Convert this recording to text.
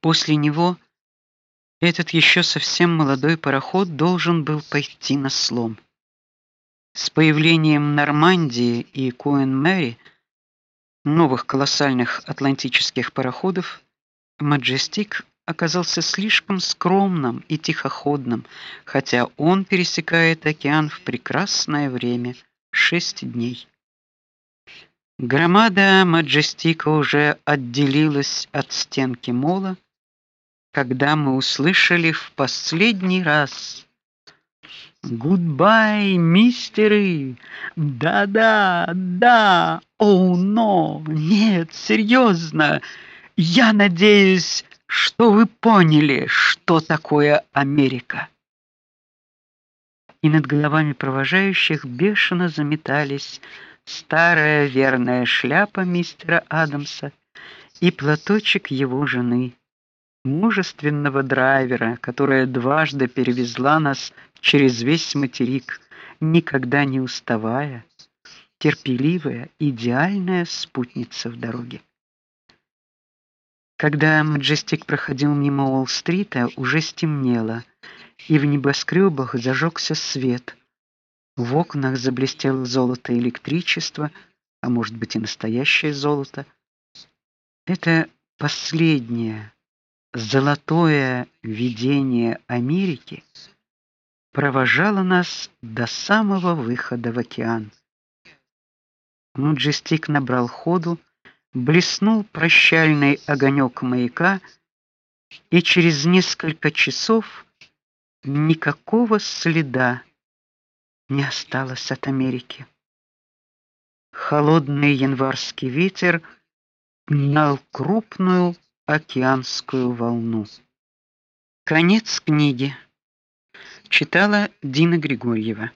После него этот еще совсем молодой пароход должен был пойти на слом. С появлением Нормандии и Куин-Мэри, новых колоссальных атлантических пароходов, Маджестик оказался слишком скромным и тихоходным, хотя он пересекает океан в прекрасное время шесть дней. Громада Маджестика уже отделилась от стенки мола, когда мы услышали в последний раз Goodbye, мистеры. Да-да, да. Oh, no. Нет, серьезно. Я надеюсь, что вы поняли, что такое Америка. И над головами провожающих бешено заметались старая верная шляпа мистера Адамса и платочек его жены, мужественного драйвера, которая дважды перевезла нас через весь материк, никогда не уставая, терпеливая, идеальная спутница в дороге. Когда Маджестик проходил мимо Уолл-стрита, уже стемнело, и в небоскребах зажегся свет. В окнах заблестело золото электричества, а может быть и настоящее золото. Это последнее золотое видение Америки провожало нас до самого выхода в океан. Маджестик набрал ходу, блеснул прощальный огонек маяка, и через несколько часов никакого следа не осталось от Америки. Холодный январский ветер гнал крупную океанскую волну. Конец книги. Читала Дина Григорьева.